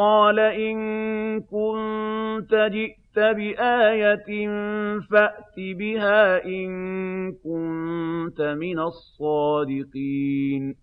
قَالَ إِن كُنتَ جِئْتَ بِآيَةٍ فَأْتِ بِهَا إِن كُنتَ مِنَ الصَّادِقِينَ.